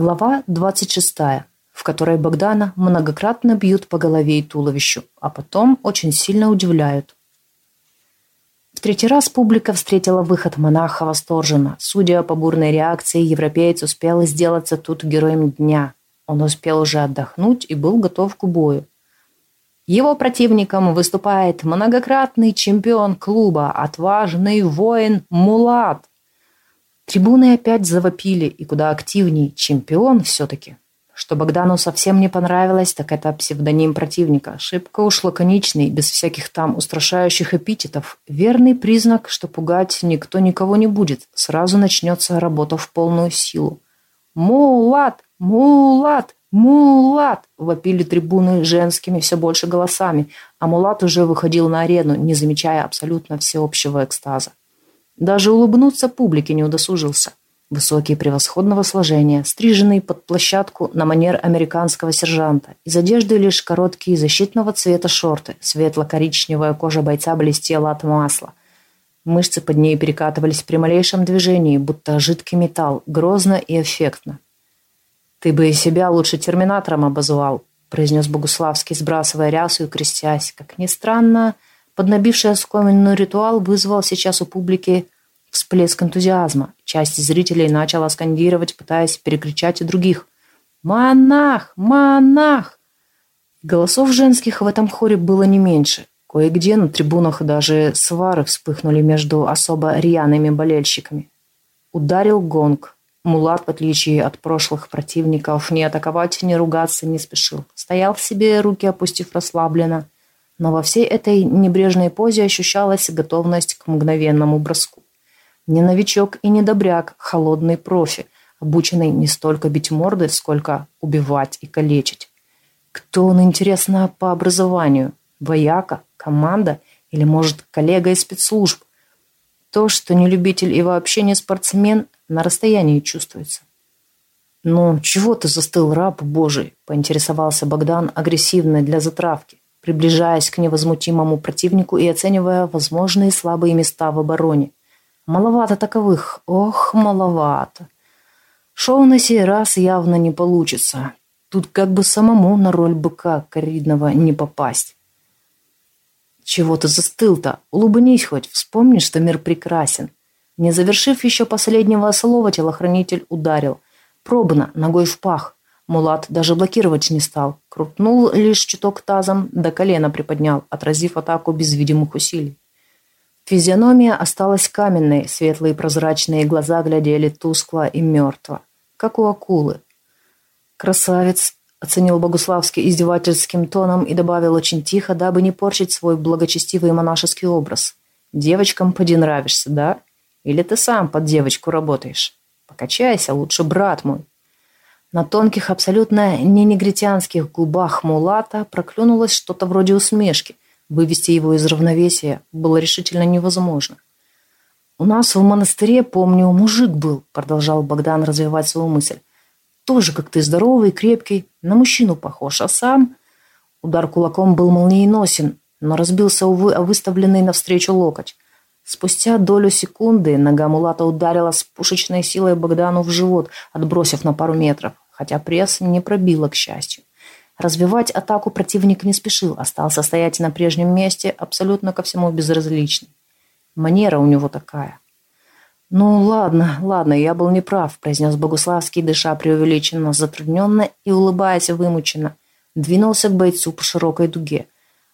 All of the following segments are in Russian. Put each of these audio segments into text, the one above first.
Глава 26, в которой Богдана многократно бьют по голове и туловищу, а потом очень сильно удивляют. В третий раз публика встретила выход монаха восторженно. Судя по бурной реакции, европеец успел сделаться тут героем дня. Он успел уже отдохнуть и был готов к бою. Его противником выступает многократный чемпион клуба, отважный воин Мулат. Трибуны опять завопили, и куда активней чемпион все-таки. Что Богдану совсем не понравилось, так это псевдоним противника. Шибко уж лаконичный, без всяких там устрашающих эпитетов. Верный признак, что пугать никто никого не будет. Сразу начнется работа в полную силу. «Мулат! Мулат! Мулат!» вопили трибуны женскими все больше голосами, а Мулат уже выходил на арену, не замечая абсолютно всеобщего экстаза. Даже улыбнуться публике не удосужился. Высокий превосходного сложения, стриженный под площадку на манер американского сержанта. Из одежды лишь короткие защитного цвета шорты. Светло-коричневая кожа бойца блестела от масла. Мышцы под ней перекатывались при малейшем движении, будто жидкий металл, грозно и эффектно. «Ты бы и себя лучше терминатором обозвал», произнес Богуславский, сбрасывая рясу и крестясь. Как ни странно, Поднабивший оскоменный ритуал вызвал сейчас у публики всплеск энтузиазма. Часть зрителей начала скандировать, пытаясь перекричать и других. «Монах! Монах!» Голосов женских в этом хоре было не меньше. Кое-где на трибунах даже свары вспыхнули между особо рьяными болельщиками. Ударил гонг. Мулат, в отличие от прошлых противников, не атаковать, не ругаться не спешил. Стоял в себе, руки опустив расслабленно – но во всей этой небрежной позе ощущалась готовность к мгновенному броску. Не новичок и не добряк, холодный профи, обученный не столько бить морды, сколько убивать и калечить. Кто он, интересно, по образованию? Вояка? Команда? Или, может, коллега из спецслужб? То, что не любитель и вообще не спортсмен, на расстоянии чувствуется. «Ну, чего ты застыл, раб божий?» – поинтересовался Богдан агрессивно для затравки приближаясь к невозмутимому противнику и оценивая возможные слабые места в обороне. Маловато таковых, ох, маловато. Шоу на сей раз явно не получится. Тут как бы самому на роль быка коридного не попасть. Чего ты застыл-то? Улыбнись хоть, вспомни, что мир прекрасен. Не завершив еще последнего слова, телохранитель ударил. Пробно, ногой в пах. Мулат даже блокировать не стал. Крутнул лишь чуток тазом, до колена приподнял, отразив атаку без видимых усилий. Физиономия осталась каменной, светлые прозрачные глаза глядели тускло и мертво, как у акулы. «Красавец!» – оценил Богуславский издевательским тоном и добавил очень тихо, дабы не порчить свой благочестивый монашеский образ. «Девочкам поди нравишься, да? Или ты сам под девочку работаешь? Покачайся лучше, брат мой!» На тонких, абсолютно не негритянских губах Мулата проклюнулось что-то вроде усмешки. Вывести его из равновесия было решительно невозможно. «У нас в монастыре, помню, мужик был», — продолжал Богдан развивать свою мысль. «Тоже как ты, здоровый, крепкий, на мужчину похож, а сам...» Удар кулаком был молниеносен, но разбился, увы, о выставленный навстречу локоть. Спустя долю секунды нога Мулата ударила с пушечной силой Богдану в живот, отбросив на пару метров, хотя пресс не пробила, к счастью. Развивать атаку противник не спешил, остался стоять на прежнем месте, абсолютно ко всему безразличный. Манера у него такая. «Ну, ладно, ладно, я был неправ», – произнес Богуславский, дыша преувеличенно, затрудненно и улыбаясь вымученно. Двинулся к бойцу по широкой дуге.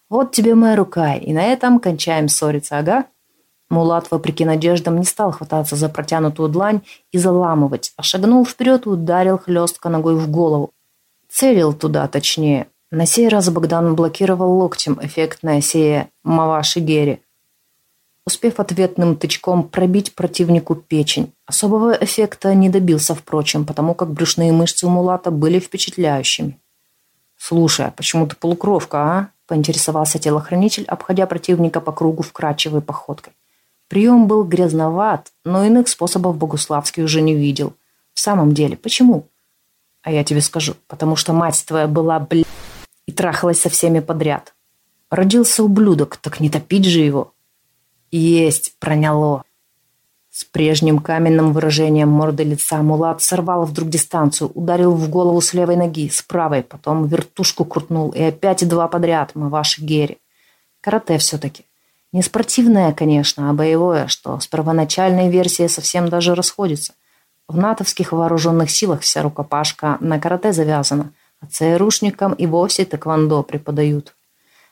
«Вот тебе моя рука, и на этом кончаем ссориться, ага?» Мулат, вопреки надеждам, не стал хвататься за протянутую длань и заламывать, а шагнул вперед и ударил хлестко ногой в голову. Целил туда, точнее. На сей раз Богдан блокировал локтем эффектное сея Маваши Гери, успев ответным тычком пробить противнику печень. Особого эффекта не добился, впрочем, потому как брюшные мышцы у Мулата были впечатляющими. «Слушай, а почему ты полукровка, а?» – поинтересовался телохранитель, обходя противника по кругу вкрадчивой походкой. Прием был грязноват, но иных способов Богуславский уже не видел. В самом деле, почему? А я тебе скажу, потому что мать твоя была, бля, и трахалась со всеми подряд. Родился ублюдок, так не топить же его. Есть, проняло. С прежним каменным выражением морды лица Мулат сорвал вдруг дистанцию, ударил в голову с левой ноги, с правой, потом вертушку крутнул и опять два подряд, мы ваши гери. Карате все-таки. Не спортивное, конечно, а боевое, что с первоначальной версией совсем даже расходится. В натовских вооруженных силах вся рукопашка на карате завязана, а ЦРУшникам и вовсе тэквондо преподают.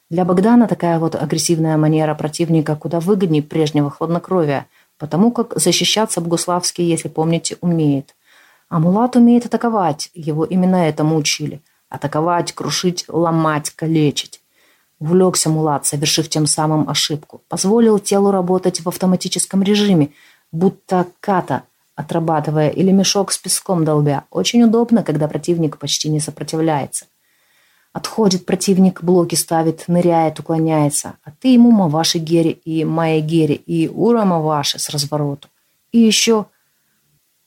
Для Богдана такая вот агрессивная манера противника куда выгоднее прежнего хладнокровия – потому как защищаться Богуславский, если помните, умеет. А Мулат умеет атаковать, его именно этому учили. Атаковать, крушить, ломать, калечить. Увлекся Мулат, совершив тем самым ошибку. Позволил телу работать в автоматическом режиме, будто ката, отрабатывая или мешок с песком долбя. Очень удобно, когда противник почти не сопротивляется. Отходит противник, блоки ставит, ныряет, уклоняется. А ты ему Маваши Гери и Майя Гери и Ура Маваши с развороту. И еще...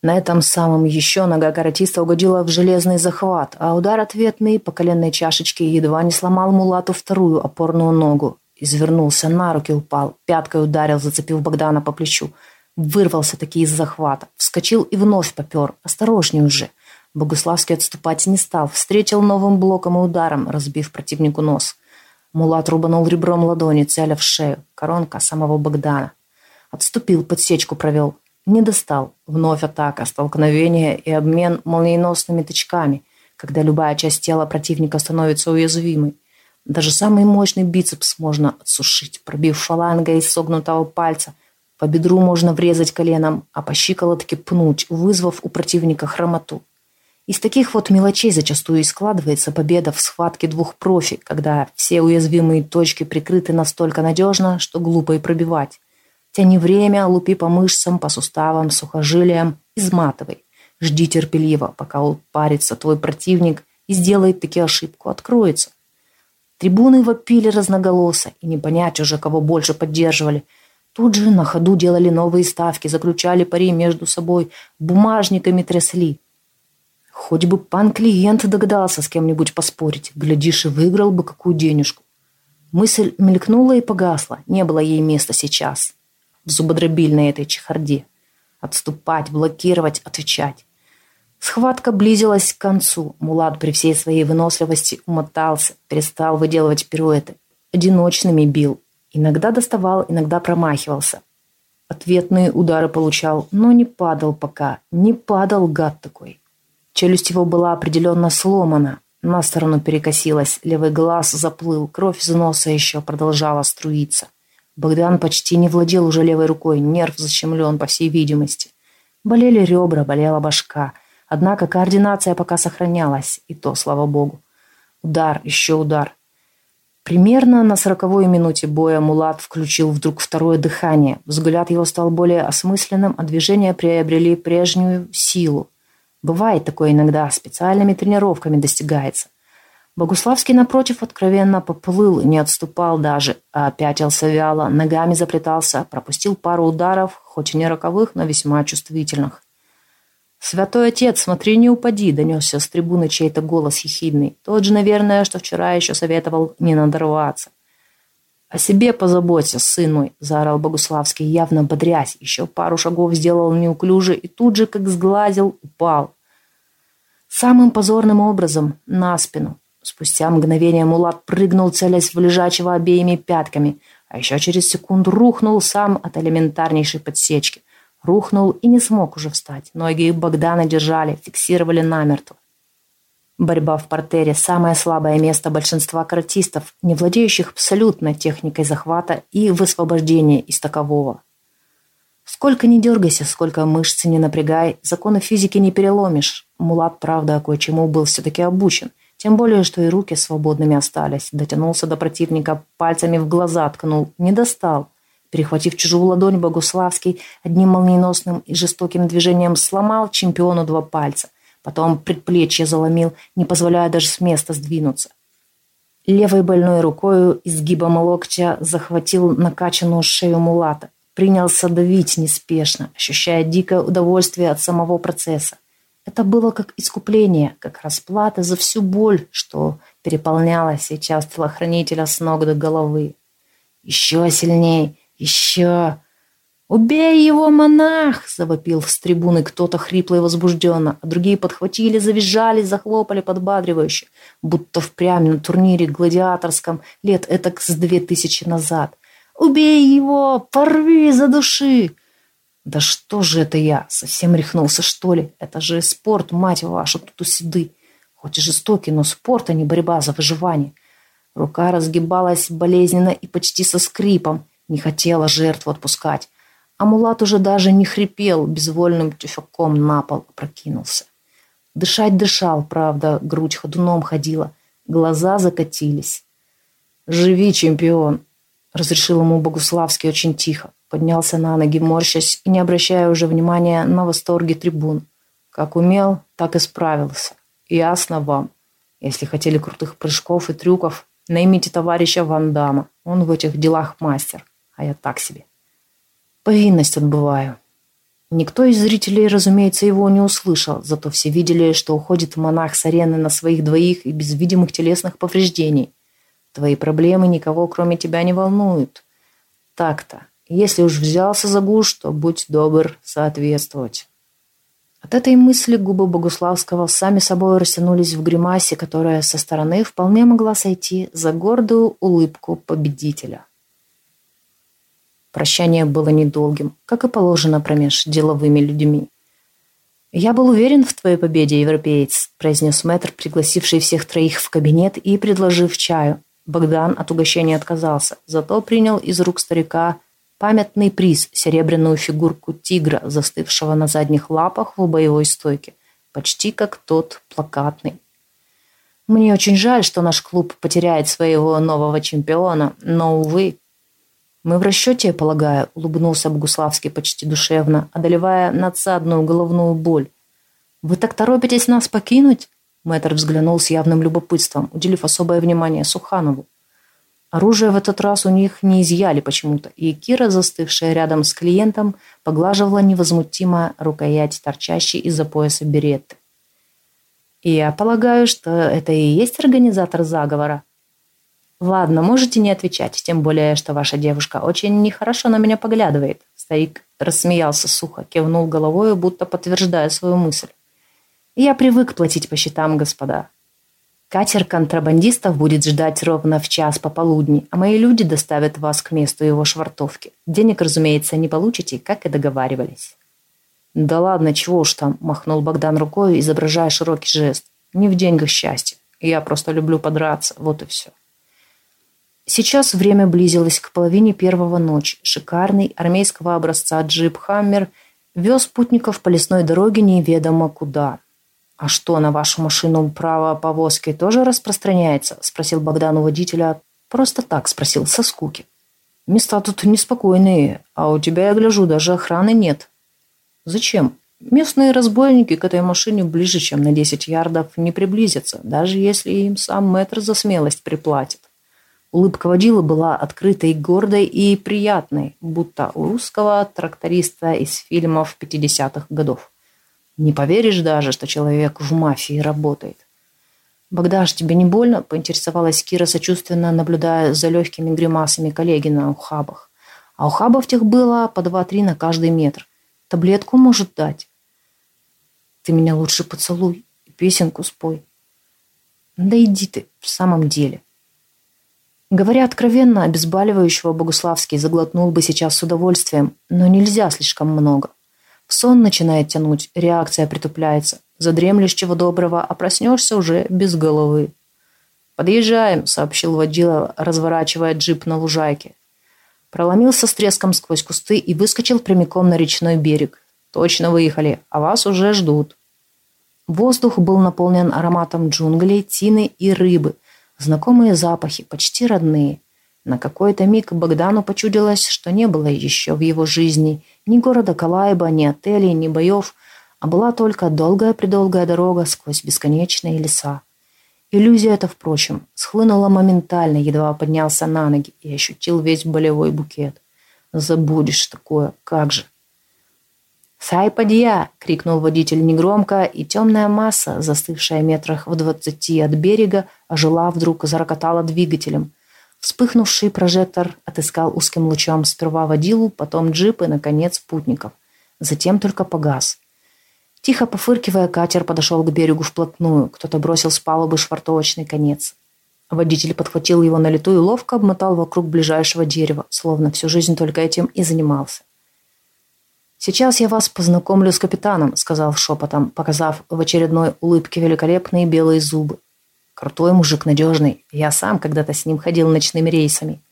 На этом самом еще нога каратиста угодила в железный захват, а удар ответный по коленной чашечке едва не сломал Мулату вторую опорную ногу. Извернулся, на руки упал, пяткой ударил, зацепив Богдана по плечу. Вырвался таки из захвата, вскочил и вновь попер. Осторожней уже. Богуславский отступать не стал, встретил новым блоком и ударом, разбив противнику нос. Мулат рубанул ребром ладони, целя в шею. Коронка самого Богдана. Отступил, подсечку провел. Не достал. Вновь атака, столкновение и обмен молниеносными тычками, когда любая часть тела противника становится уязвимой. Даже самый мощный бицепс можно отсушить, пробив фалангой из согнутого пальца. По бедру можно врезать коленом, а по щиколотке пнуть, вызвав у противника хромоту. Из таких вот мелочей зачастую и складывается победа в схватке двух профи, когда все уязвимые точки прикрыты настолько надежно, что глупо и пробивать. Тяни время, лупи по мышцам, по суставам, сухожилиям, изматывай. Жди терпеливо, пока упарится твой противник и сделает таки ошибку, откроется. Трибуны вопили разноголосо, и не понять уже, кого больше поддерживали. Тут же на ходу делали новые ставки, заключали пари между собой, бумажниками трясли – Хоть бы пан-клиент догадался с кем-нибудь поспорить. Глядишь, и выиграл бы какую денежку. Мысль мелькнула и погасла. Не было ей места сейчас. В зубодробильной этой чехарде. Отступать, блокировать, отвечать. Схватка близилась к концу. Мулат при всей своей выносливости умотался, перестал выделывать пируэты. Одиночными бил. Иногда доставал, иногда промахивался. Ответные удары получал, но не падал пока. Не падал гад такой. Челюсть его была определенно сломана. На сторону перекосилась, левый глаз заплыл, кровь из носа еще продолжала струиться. Богдан почти не владел уже левой рукой, нерв защемлен, по всей видимости. Болели ребра, болела башка. Однако координация пока сохранялась, и то, слава богу. Удар, еще удар. Примерно на сороковой минуте боя Мулат включил вдруг второе дыхание. Взгляд его стал более осмысленным, а движения приобрели прежнюю силу. Бывает такое иногда, специальными тренировками достигается. Богуславский, напротив, откровенно поплыл, не отступал даже, а пятился вяло, ногами заплетался, пропустил пару ударов, хоть и не роковых, но весьма чувствительных. «Святой отец, смотри, не упади!» – донесся с трибуны чей-то голос ехидный. Тот же, наверное, что вчера еще советовал не надорваться. «О себе позаботься, сын мой!» – заорал Богуславский, явно бодрясь. Еще пару шагов сделал неуклюже и тут же, как сглазил, упал. Самым позорным образом на спину. Спустя мгновение Мулат прыгнул, целясь в лежачего обеими пятками, а еще через секунду рухнул сам от элементарнейшей подсечки. Рухнул и не смог уже встать. Ноги Богдана держали, фиксировали намертво. Борьба в портере – самое слабое место большинства каратистов, не владеющих абсолютно техникой захвата и высвобождения из такового. Сколько ни дергайся, сколько мышцы не напрягай, законы физики не переломишь. Мулат, правда, кое-чему был все-таки обучен. Тем более, что и руки свободными остались. Дотянулся до противника, пальцами в глаза ткнул. Не достал. Перехватив чужую ладонь, Богуславский одним молниеносным и жестоким движением сломал чемпиону два пальца. Потом предплечье заломил, не позволяя даже с места сдвинуться. Левой больной рукой изгибом локтя захватил накачанную шею Мулата принялся давить неспешно, ощущая дикое удовольствие от самого процесса. Это было как искупление, как расплата за всю боль, что переполняла сейчас телохранителя с ног до головы. Еще сильней, еще... «Убей его, монах!» – завопил с трибуны кто-то хрипло и возбужденно, а другие подхватили, завизжали, захлопали подбадривающе, будто впрямь на турнире гладиаторском лет этак с две тысячи назад. «Убей его! Порви за души!» «Да что же это я? Совсем рехнулся, что ли? Это же спорт, мать вашу, тут у седы. Хоть и жестокий, но спорт, а не борьба за выживание». Рука разгибалась болезненно и почти со скрипом. Не хотела жертву отпускать. Амулат уже даже не хрипел, безвольным тюфяком на пол опрокинулся. Дышать дышал, правда, грудь ходуном ходила, глаза закатились. «Живи, чемпион!» — разрешил ему Богуславский очень тихо. Поднялся на ноги, морщась и не обращая уже внимания на восторги трибун. Как умел, так и справился. Ясно вам. Если хотели крутых прыжков и трюков, наймите товарища Ван Дамма. Он в этих делах мастер, а я так себе. Повинность отбываю. Никто из зрителей, разумеется, его не услышал, зато все видели, что уходит монах с арены на своих двоих и без видимых телесных повреждений. Твои проблемы никого, кроме тебя, не волнуют. Так-то. Если уж взялся за гуш, то будь добр соответствовать. От этой мысли губы Богуславского сами собой растянулись в гримасе, которая со стороны вполне могла сойти за гордую улыбку победителя. Прощание было недолгим, как и положено промеж деловыми людьми. «Я был уверен в твоей победе, европеец», – произнес мэтр, пригласивший всех троих в кабинет и предложив чаю. Богдан от угощения отказался, зато принял из рук старика памятный приз – серебряную фигурку тигра, застывшего на задних лапах в боевой стойке, почти как тот плакатный. «Мне очень жаль, что наш клуб потеряет своего нового чемпиона, но, увы, «Мы в расчете, полагаю», — улыбнулся Богуславский почти душевно, одолевая надсадную головную боль. «Вы так торопитесь нас покинуть?» Мэтр взглянул с явным любопытством, уделив особое внимание Суханову. Оружие в этот раз у них не изъяли почему-то, и Кира, застывшая рядом с клиентом, поглаживала невозмутимо рукоять, торчащей из-за пояса беретты. «Я полагаю, что это и есть организатор заговора», «Ладно, можете не отвечать, тем более, что ваша девушка очень нехорошо на меня поглядывает». Старик рассмеялся сухо, кивнул головой, будто подтверждая свою мысль. «Я привык платить по счетам, господа. Катер контрабандистов будет ждать ровно в час пополудни, а мои люди доставят вас к месту его швартовки. Денег, разумеется, не получите, как и договаривались». «Да ладно, чего уж там», – махнул Богдан рукой, изображая широкий жест. «Не в деньгах счастье. Я просто люблю подраться, вот и все». Сейчас время близилось к половине первого ночи. Шикарный армейского образца джип «Хаммер» вез путников по лесной дороге неведомо куда. «А что, на вашу машину право повозки тоже распространяется?» – спросил Богдан у водителя. «Просто так», – спросил, со скуки. «Места тут неспокойные, а у тебя, я гляжу, даже охраны нет». «Зачем?» Местные разбойники к этой машине ближе, чем на 10 ярдов, не приблизятся, даже если им сам мэтр за смелость приплатит. Улыбка водила была открытой, гордой и приятной, будто у русского тракториста из фильмов 50-х годов. Не поверишь даже, что человек в мафии работает. «Богдаш, тебе не больно?» – поинтересовалась Кира сочувственно, наблюдая за легкими гримасами коллеги на ухабах. А ухабов тех было по два-три на каждый метр. Таблетку может дать. «Ты меня лучше поцелуй и песенку спой». «Да иди ты, в самом деле». Говоря откровенно, обезболивающего Богуславский заглотнул бы сейчас с удовольствием, но нельзя слишком много. Сон начинает тянуть, реакция притупляется. Задремлешь чего доброго, а проснешься уже без головы. «Подъезжаем», — сообщил водила, разворачивая джип на лужайке. Проломился с треском сквозь кусты и выскочил прямиком на речной берег. «Точно выехали, а вас уже ждут». Воздух был наполнен ароматом джунглей, тины и рыбы — Знакомые запахи, почти родные. На какой-то миг Богдану почудилось, что не было еще в его жизни ни города Калайба, ни отелей, ни боев, а была только долгая-предолгая дорога сквозь бесконечные леса. Иллюзия эта, впрочем, схлынула моментально, едва поднялся на ноги и ощутил весь болевой букет. Забудешь такое, как же. «Сай, подья!» — крикнул водитель негромко, и темная масса, застывшая метрах в двадцати от берега, ожила вдруг, зарокотала двигателем. Вспыхнувший прожектор отыскал узким лучом сперва водилу, потом джип и, наконец, путников. Затем только погас. Тихо пофыркивая, катер подошел к берегу вплотную. Кто-то бросил с палубы швартовочный конец. Водитель подхватил его на лету и ловко обмотал вокруг ближайшего дерева, словно всю жизнь только этим и занимался. «Сейчас я вас познакомлю с капитаном», — сказал шепотом, показав в очередной улыбке великолепные белые зубы. «Крутой мужик, надежный. Я сам когда-то с ним ходил ночными рейсами».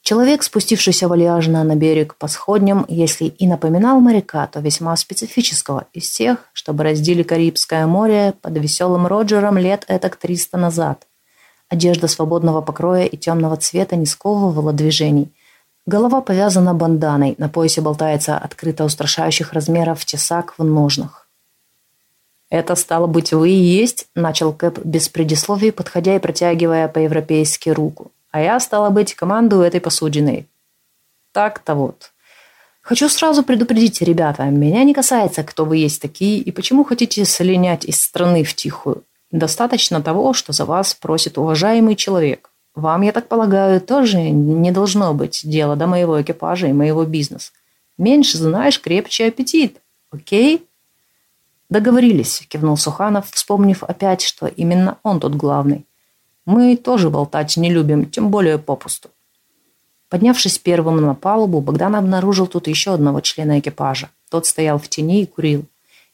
Человек, спустившийся вальяжно на берег по сходням, если и напоминал моряка, то весьма специфического, из тех, что бороздили Карибское море под веселым Роджером лет этак триста назад. Одежда свободного покроя и темного цвета не сковывала движений. Голова повязана банданой, на поясе болтается открыто устрашающих размеров тесак в ножнах. «Это, стало быть, вы и есть?» – начал Кэп без предисловий, подходя и протягивая по-европейски руку. «А я, стало быть, командую этой посудиной». «Так-то вот. Хочу сразу предупредить, ребята, меня не касается, кто вы есть такие и почему хотите слинять из страны в тихую. Достаточно того, что за вас просит уважаемый человек. Вам, я так полагаю, тоже не должно быть дела до моего экипажа и моего бизнеса. Меньше знаешь, крепче аппетит. Окей? Договорились, кивнул Суханов, вспомнив опять, что именно он тут главный. Мы тоже болтать не любим, тем более попусту. Поднявшись первым на палубу, Богдан обнаружил тут еще одного члена экипажа. Тот стоял в тени и курил.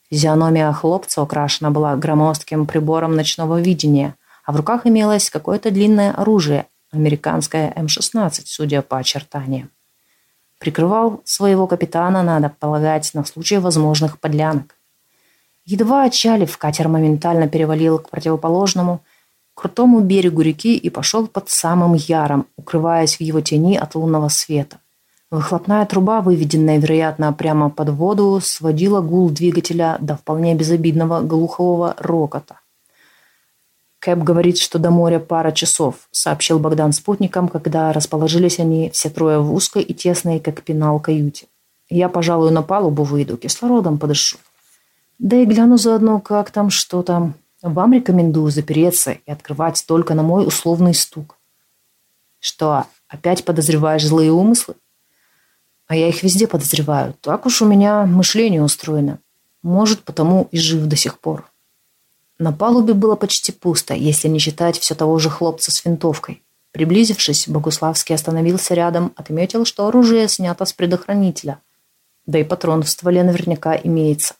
Физиономия хлопца украшена была громоздким прибором ночного видения, а в руках имелось какое-то длинное оружие, американское М-16, судя по очертаниям. Прикрывал своего капитана, надо полагать, на случай возможных подлянок. Едва отчалив, катер моментально перевалил к противоположному, крутому берегу реки и пошел под самым яром, укрываясь в его тени от лунного света. Выхлопная труба, выведенная, вероятно, прямо под воду, сводила гул двигателя до вполне безобидного глухого рокота. «Кэп говорит, что до моря пара часов», — сообщил Богдан спутникам, когда расположились они все трое в узкой и тесной, как пенал, каюте. «Я, пожалуй, на палубу выйду, кислородом подышу. Да и гляну заодно, как там, что там. Вам рекомендую запереться и открывать только на мой условный стук». «Что, опять подозреваешь злые умыслы?» А я их везде подозреваю. Так уж у меня мышление устроено. Может, потому и жив до сих пор. На палубе было почти пусто, если не считать все того же хлопца с винтовкой. Приблизившись, Богуславский остановился рядом, отметил, что оружие снято с предохранителя. Да и патрон в стволе наверняка имеется.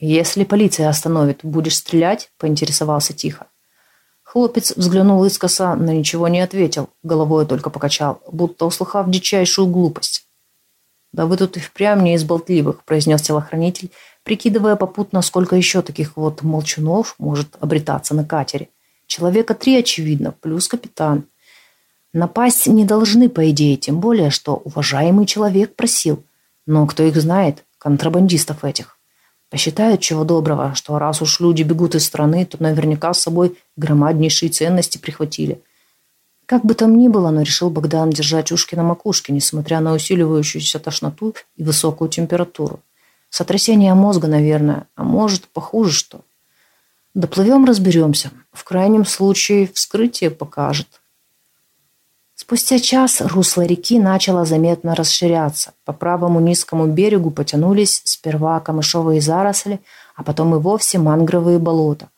«Если полиция остановит, будешь стрелять?» – поинтересовался тихо. Хлопец взглянул искоса, но ничего не ответил, головой только покачал, будто услыхав дичайшую глупость. «Да вы тут и впрямь не из болтливых», – произнес телохранитель, прикидывая попутно, сколько еще таких вот молчунов может обретаться на катере. Человека три, очевидно, плюс капитан. Напасть не должны, по идее, тем более, что уважаемый человек просил. Но кто их знает, контрабандистов этих. Посчитают чего доброго, что раз уж люди бегут из страны, то наверняка с собой громаднейшие ценности прихватили. Как бы там ни было, но решил Богдан держать ушки на макушке, несмотря на усиливающуюся тошноту и высокую температуру. Сотрясение мозга, наверное, а может, похуже что. Доплывем, разберемся. В крайнем случае вскрытие покажет. Спустя час русло реки начало заметно расширяться. По правому низкому берегу потянулись сперва камышовые заросли, а потом и вовсе мангровые болота.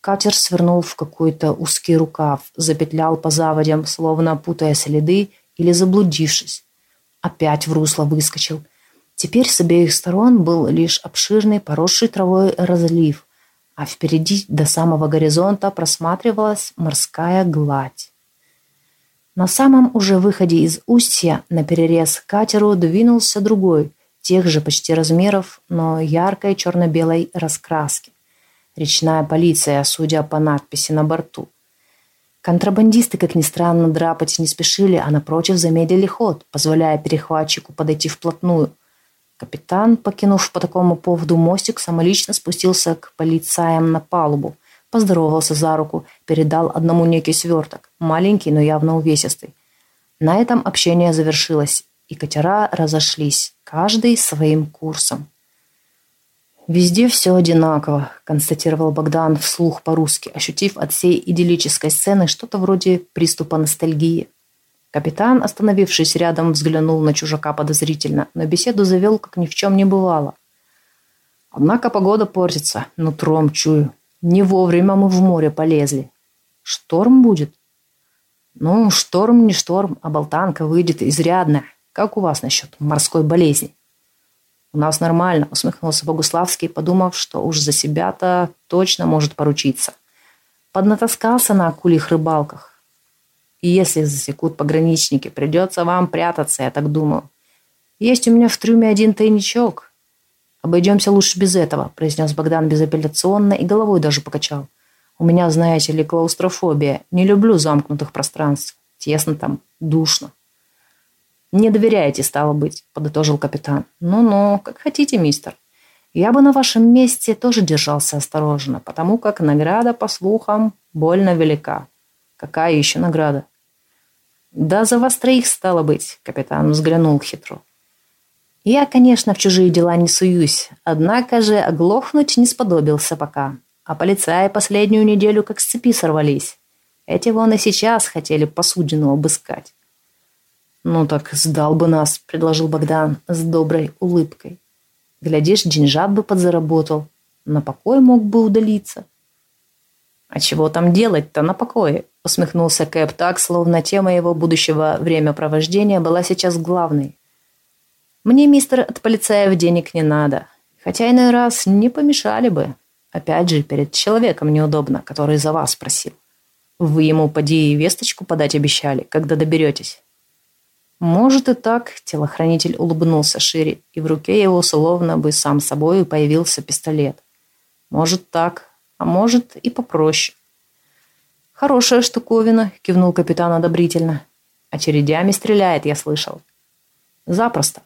Катер свернул в какой-то узкий рукав, запетлял по заводям, словно путая следы или заблудившись. Опять в русло выскочил. Теперь с обеих сторон был лишь обширный, поросший травой разлив, а впереди до самого горизонта просматривалась морская гладь. На самом уже выходе из устья на перерез катеру двинулся другой, тех же почти размеров, но яркой черно-белой раскраски. Речная полиция, судя по надписи на борту. Контрабандисты, как ни странно, драпать не спешили, а напротив замедлили ход, позволяя перехватчику подойти вплотную. Капитан, покинув по такому поводу мостик, самолично спустился к полицаям на палубу, поздоровался за руку, передал одному некий сверток, маленький, но явно увесистый. На этом общение завершилось, и катера разошлись, каждый своим курсом. «Везде все одинаково», – констатировал Богдан вслух по-русски, ощутив от всей идиллической сцены что-то вроде приступа ностальгии. Капитан, остановившись рядом, взглянул на чужака подозрительно, но беседу завел, как ни в чем не бывало. «Однако погода портится, нутром чую. Не вовремя мы в море полезли. Шторм будет?» «Ну, шторм не шторм, а болтанка выйдет изрядно. Как у вас насчет морской болезни?» «У нас нормально», — усмехнулся Богуславский, подумав, что уж за себя-то точно может поручиться. Поднатаскался на акульих рыбалках. И если засекут пограничники, придется вам прятаться, я так думаю. Есть у меня в трюме один тайничок. Обойдемся лучше без этого, произнес Богдан безапелляционно и головой даже покачал. У меня, знаете ли, клаустрофобия. Не люблю замкнутых пространств. Тесно там, душно. «Не доверяете, стало быть», — подытожил капитан. «Ну-ну, как хотите, мистер. Я бы на вашем месте тоже держался осторожно, потому как награда, по слухам, больно велика. Какая еще награда?» «Да за вас троих, стало быть», — капитан взглянул хитро. «Я, конечно, в чужие дела не суюсь, однако же оглохнуть не сподобился пока. А полицаи последнюю неделю как с цепи сорвались. Эти вон и сейчас хотели посудину обыскать. «Ну так сдал бы нас», — предложил Богдан с доброй улыбкой. «Глядишь, деньжат бы подзаработал. На покой мог бы удалиться». «А чего там делать-то на покое?» — усмехнулся Кэп так, словно тема его будущего времяпровождения была сейчас главной. «Мне, мистер, от полицаев денег не надо. Хотя иной раз не помешали бы. Опять же, перед человеком неудобно, который за вас просил. Вы ему поди и весточку подать обещали, когда доберетесь». Может и так, телохранитель улыбнулся шире, и в руке его словно бы сам собой появился пистолет. Может так, а может и попроще. Хорошая штуковина, кивнул капитан одобрительно. Очередями стреляет, я слышал. Запросто.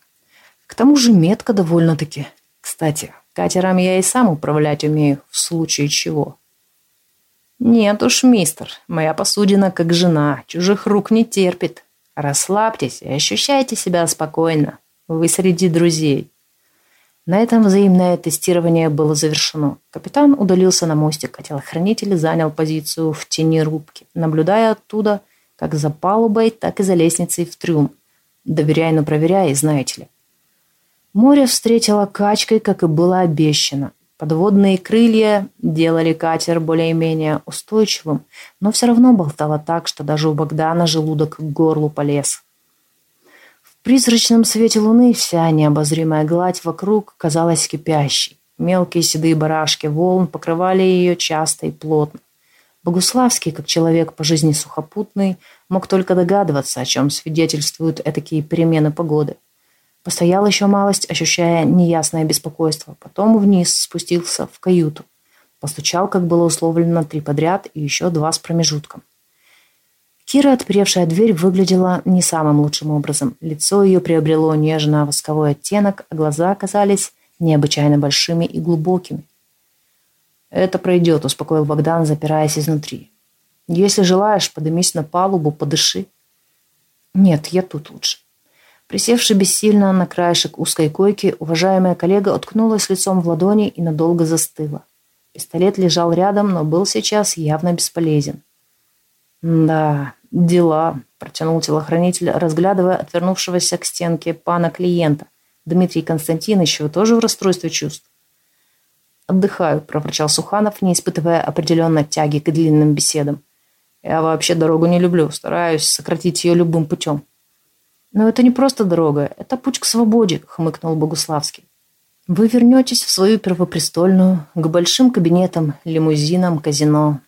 К тому же метка довольно-таки. Кстати, катером я и сам управлять умею, в случае чего. Нет уж, мистер, моя посудина как жена, чужих рук не терпит. Расслабьтесь и ощущайте себя спокойно. Вы среди друзей. На этом взаимное тестирование было завершено. Капитан удалился на мостик, а телохранитель занял позицию в тени рубки, наблюдая оттуда как за палубой, так и за лестницей в трюм. Доверяй, но проверяй, знаете ли. Море встретило качкой, как и было обещано. Подводные крылья делали катер более-менее устойчивым, но все равно болтало так, что даже у Богдана желудок к горлу полез. В призрачном свете луны вся необозримая гладь вокруг казалась кипящей. Мелкие седые барашки волн покрывали ее часто и плотно. Богуславский, как человек по жизни сухопутный, мог только догадываться, о чем свидетельствуют этакие перемены погоды. Постоял еще малость, ощущая неясное беспокойство. Потом вниз спустился в каюту. Постучал, как было условлено, три подряд и еще два с промежутком. Кира, отперевшая дверь, выглядела не самым лучшим образом. Лицо ее приобрело нежно-восковой оттенок, а глаза оказались необычайно большими и глубокими. «Это пройдет», — успокоил Богдан, запираясь изнутри. «Если желаешь, подымись на палубу, подыши». «Нет, я тут лучше». Присевши бессильно на краешек узкой койки, уважаемая коллега уткнулась лицом в ладони и надолго застыла. Пистолет лежал рядом, но был сейчас явно бесполезен. «Да, дела», – протянул телохранитель, разглядывая отвернувшегося к стенке пана клиента. «Дмитрий Константинович, вы тоже в расстройстве чувств?» «Отдыхаю», – проворчал Суханов, не испытывая определенной тяги к длинным беседам. «Я вообще дорогу не люблю, стараюсь сократить ее любым путем». «Но это не просто дорога, это путь к свободе», — хмыкнул Богуславский. «Вы вернетесь в свою первопрестольную, к большим кабинетам, лимузинам, казино.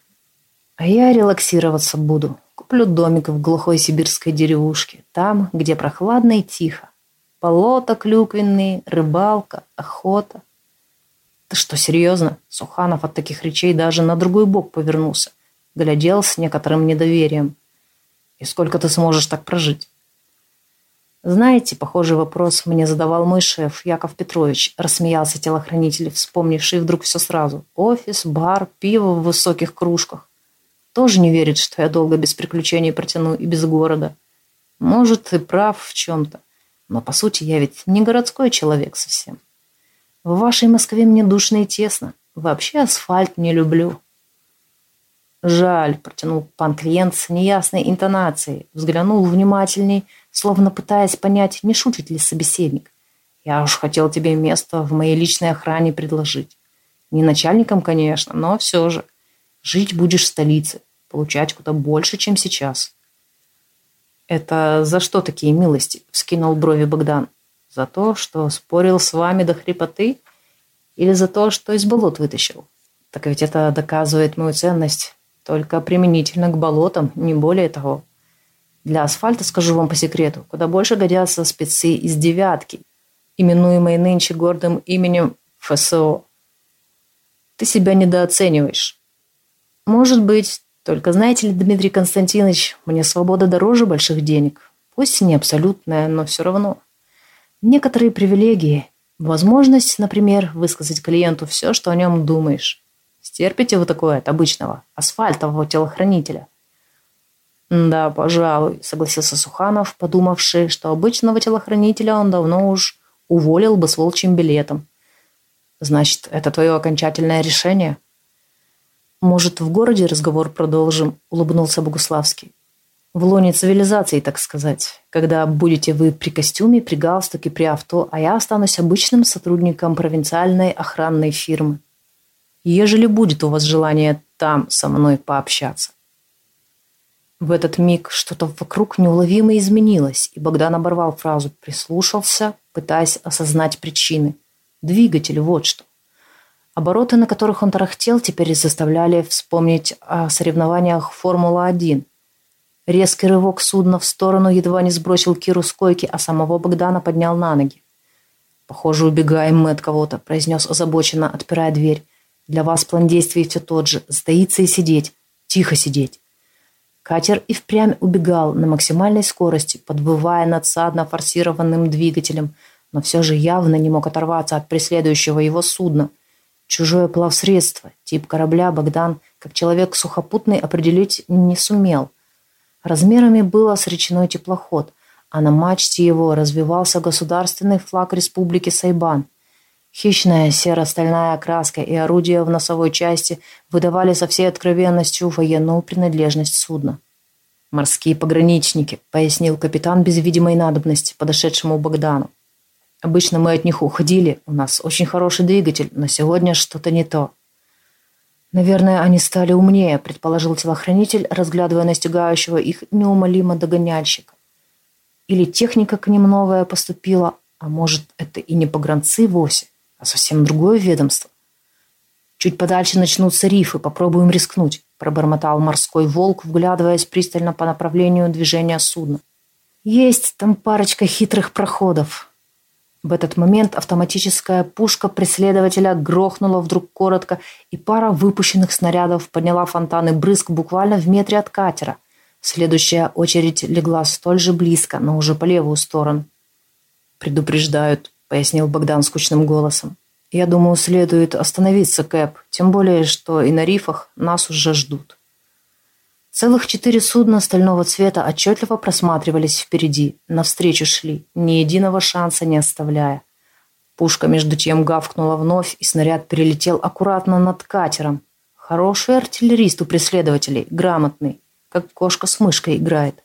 А я релаксироваться буду. Куплю домик в глухой сибирской деревушке, там, где прохладно и тихо. Болото клюквенные, рыбалка, охота». «Ты что, серьезно?» Суханов от таких речей даже на другой бок повернулся. Глядел с некоторым недоверием. «И сколько ты сможешь так прожить?» «Знаете, похожий вопрос мне задавал мой шеф, Яков Петрович», рассмеялся телохранитель, вспомнивший вдруг все сразу. «Офис, бар, пиво в высоких кружках. Тоже не верит, что я долго без приключений протяну и без города. Может, и прав в чем-то. Но, по сути, я ведь не городской человек совсем. В вашей Москве мне душно и тесно. Вообще асфальт не люблю». «Жаль», — протянул пан-клиент с неясной интонацией, взглянул внимательней, словно пытаясь понять, не шутит ли собеседник. «Я уж хотел тебе место в моей личной охране предложить. Не начальником, конечно, но все же. Жить будешь в столице, получать куда больше, чем сейчас». «Это за что такие милости?» — вскинул брови Богдан. «За то, что спорил с вами до хрипоты? Или за то, что из болот вытащил? Так ведь это доказывает мою ценность только применительно к болотам, не более того. Для асфальта, скажу вам по секрету, куда больше годятся спецы из «девятки», именуемые нынче гордым именем ФСО. Ты себя недооцениваешь. Может быть, только знаете ли, Дмитрий Константинович, мне свобода дороже больших денег. Пусть не абсолютная, но все равно. Некоторые привилегии. Возможность, например, высказать клиенту все, что о нем думаешь. Стерпите вы такое от обычного, асфальтового телохранителя? Да, пожалуй, согласился Суханов, подумавший, что обычного телохранителя он давно уж уволил бы с волчьим билетом. Значит, это твое окончательное решение? «Может, в городе разговор продолжим?» – улыбнулся Богуславский. «В лоне цивилизации, так сказать. Когда будете вы при костюме, при галстуке, при авто, а я останусь обычным сотрудником провинциальной охранной фирмы. Ежели будет у вас желание там со мной пообщаться». В этот миг что-то вокруг неуловимо изменилось, и Богдан оборвал фразу, прислушался, пытаясь осознать причины. Двигатель, вот что. Обороты, на которых он тарахтел, теперь заставляли вспомнить о соревнованиях Формула-1. Резкий рывок судна в сторону едва не сбросил Киру с койки, а самого Богдана поднял на ноги. «Похоже, убегаем мы от кого-то», – произнес озабоченно, отпирая дверь. «Для вас план действий все тот же – сдаиться и сидеть. Тихо сидеть». Катер и впрямь убегал на максимальной скорости, подбывая надсадно форсированным двигателем, но все же явно не мог оторваться от преследующего его судна – Чужое плавсредство, тип корабля Богдан, как человек сухопутный, определить не сумел. Размерами было с теплоход, а на мачте его развивался государственный флаг Республики Сайбан. Хищная серо-стальная окраска и орудия в носовой части выдавали со всей откровенностью военную принадлежность судна. «Морские пограничники», — пояснил капитан без видимой надобности подошедшему Богдану. Обычно мы от них уходили, у нас очень хороший двигатель, но сегодня что-то не то. Наверное, они стали умнее, предположил телохранитель, разглядывая настигающего их неумолимо догоняльщика. Или техника к ним новая поступила, а может, это и не погранцы вовсе, а совсем другое ведомство. Чуть подальше начнутся рифы, попробуем рискнуть, пробормотал морской волк, вглядываясь пристально по направлению движения судна. Есть там парочка хитрых проходов, в этот момент автоматическая пушка преследователя грохнула вдруг коротко, и пара выпущенных снарядов подняла фонтаны брызг буквально в метре от катера. Следующая очередь легла столь же близко, но уже по левую сторону. «Предупреждают», — пояснил Богдан скучным голосом. «Я думаю, следует остановиться, Кэп, тем более, что и на рифах нас уже ждут». Целых четыре судна стального цвета отчетливо просматривались впереди, навстречу шли, ни единого шанса не оставляя. Пушка между тем гавкнула вновь, и снаряд перелетел аккуратно над катером. Хороший артиллерист у преследователей, грамотный, как кошка с мышкой играет.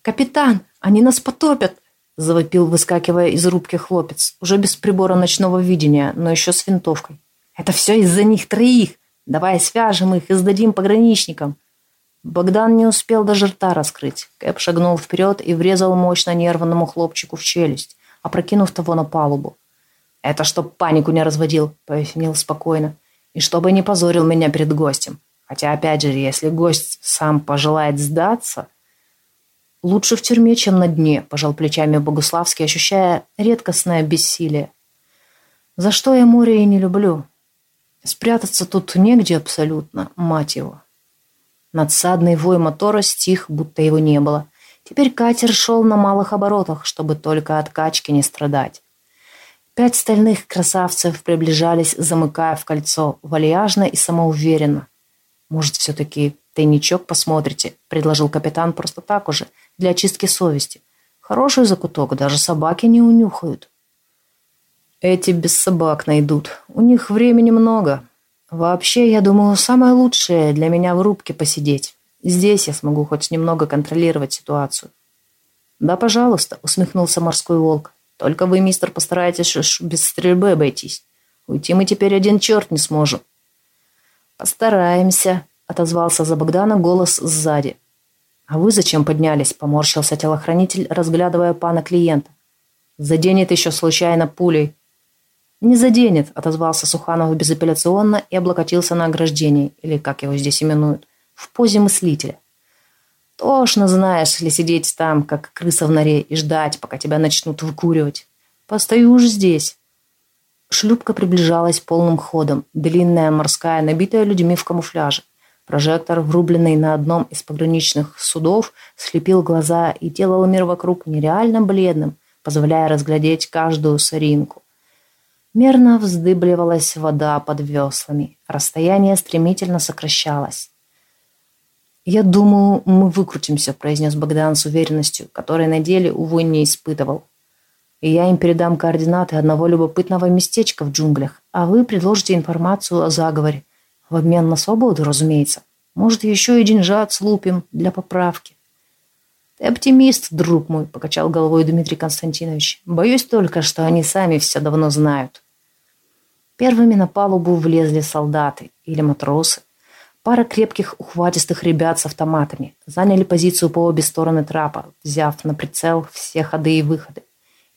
«Капитан, они нас потопят!» – завопил, выскакивая из рубки хлопец, уже без прибора ночного видения, но еще с винтовкой. «Это все из-за них троих! Давай свяжем их и сдадим пограничникам!» Богдан не успел даже рта раскрыть. Кэп шагнул вперед и врезал мощно нервному хлопчику в челюсть, опрокинув того на палубу. «Это чтоб панику не разводил», — пояснил спокойно. «И чтобы не позорил меня перед гостем. Хотя, опять же, если гость сам пожелает сдаться...» «Лучше в тюрьме, чем на дне», — пожал плечами Богуславский, ощущая редкостное бессилие. «За что я море и не люблю? Спрятаться тут негде абсолютно, мать его». Надсадный вой мотора стих, будто его не было. Теперь катер шел на малых оборотах, чтобы только от качки не страдать. Пять стальных красавцев приближались, замыкая в кольцо, вальяжно и самоуверенно. «Может, все-таки тайничок посмотрите?» – предложил капитан просто так уже, для очистки совести. «Хороший закуток, даже собаки не унюхают». Эти без собак найдут. У них времени много. Вообще, я думаю, самое лучшее для меня в рубке посидеть. Здесь я смогу хоть немного контролировать ситуацию. Да, пожалуйста, усмехнулся морской волк. Только вы, мистер, постарайтесь без стрельбы обойтись. Уйти мы теперь один черт не сможем. Постараемся, отозвался за Богдана голос сзади. А вы зачем поднялись? Поморщился телохранитель, разглядывая пана клиента. Заденет еще случайно пулей. «Не заденет», — отозвался Суханов безапелляционно и облокотился на ограждение, или как его здесь именуют, в позе мыслителя. Тошно, знаешь ли, сидеть там, как крыса в норе, и ждать, пока тебя начнут выкуривать. Постою уж здесь. Шлюпка приближалась полным ходом, длинная морская, набитая людьми в камуфляже. Прожектор, врубленный на одном из пограничных судов, слепил глаза и делал мир вокруг нереально бледным, позволяя разглядеть каждую соринку. Мерно вздыбливалась вода под веслами. Расстояние стремительно сокращалось. «Я думаю, мы выкрутимся», – произнес Богдан с уверенностью, которой на деле, увы, не испытывал. «И я им передам координаты одного любопытного местечка в джунглях, а вы предложите информацию о заговоре. В обмен на свободу, разумеется. Может, еще и деньжат слупим для поправки». «Ты оптимист, друг мой», – покачал головой Дмитрий Константинович. «Боюсь только, что они сами все давно знают». Первыми на палубу влезли солдаты или матросы. Пара крепких, ухватистых ребят с автоматами заняли позицию по обе стороны трапа, взяв на прицел все ходы и выходы.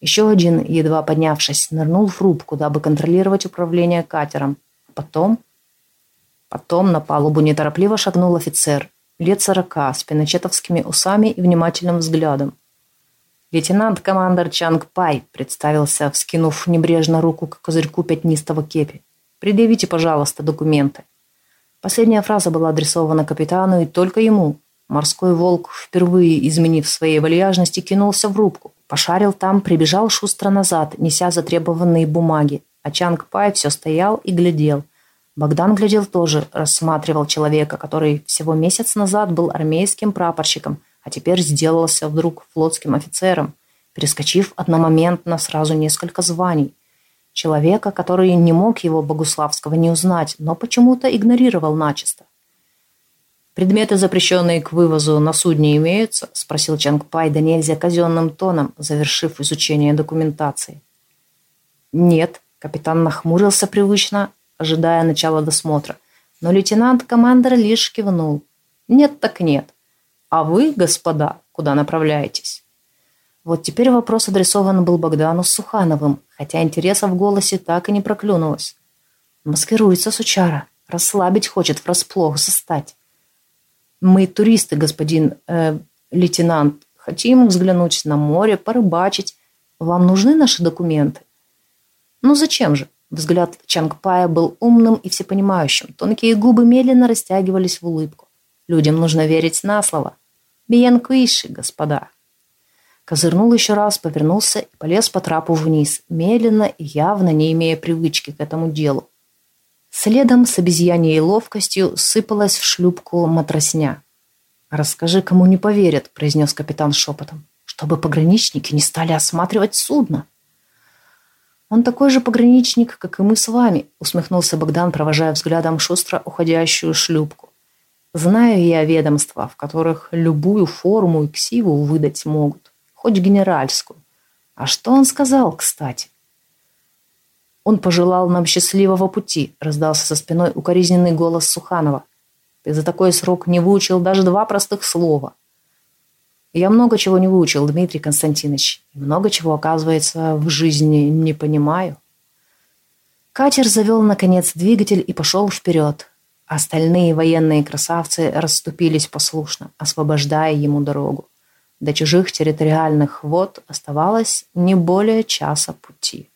Еще один, едва поднявшись, нырнул в рубку, дабы контролировать управление катером. Потом... Потом на палубу неторопливо шагнул офицер, лет сорока, с пиночетовскими усами и внимательным взглядом. «Лейтенант-командор Чанг Пай», представился, вскинув небрежно руку к козырьку пятнистого кепи. «Предъявите, пожалуйста, документы». Последняя фраза была адресована капитану и только ему. Морской волк, впервые изменив своей вальяжности, кинулся в рубку. Пошарил там, прибежал шустро назад, неся затребованные бумаги. А Чанг Пай все стоял и глядел. Богдан глядел тоже, рассматривал человека, который всего месяц назад был армейским прапорщиком, а теперь сделался вдруг флотским офицером, перескочив одномоментно сразу несколько званий – Человека, который не мог его Богуславского не узнать, но почему-то игнорировал начисто. «Предметы, запрещенные к вывозу на судне, имеются?» – спросил Чанг Пай да нельзя казенным тоном, завершив изучение документации. «Нет», – капитан нахмурился привычно, ожидая начала досмотра, но лейтенант-командор лишь кивнул. «Нет так нет. А вы, господа, куда направляетесь?» Вот теперь вопрос адресован был Богдану Сухановым, хотя интереса в голосе так и не проклюнулось. Маскируется сучара, расслабить хочет, врасплох застать. Мы туристы, господин э, лейтенант, хотим взглянуть на море, порыбачить. Вам нужны наши документы? Ну зачем же? Взгляд Чангпая был умным и всепонимающим. Тонкие губы медленно растягивались в улыбку. Людям нужно верить на слово. Биенкуиши, господа. Козырнул еще раз, повернулся и полез по трапу вниз, медленно и явно не имея привычки к этому делу. Следом с обезьяньей ловкостью сыпалась в шлюпку матросня. «Расскажи, кому не поверят», – произнес капитан шепотом, «чтобы пограничники не стали осматривать судно». «Он такой же пограничник, как и мы с вами», – усмехнулся Богдан, провожая взглядом шустро уходящую шлюпку. «Знаю я ведомства, в которых любую форму и ксиву выдать могут хоть генеральскую. А что он сказал, кстати? Он пожелал нам счастливого пути, раздался со спиной укоризненный голос Суханова. Ты за такой срок не выучил даже два простых слова. Я много чего не выучил, Дмитрий Константинович. Много чего, оказывается, в жизни не понимаю. Катер завел, наконец, двигатель и пошел вперед. Остальные военные красавцы расступились послушно, освобождая ему дорогу. До чужих территориальных вод оставалось не более часа пути.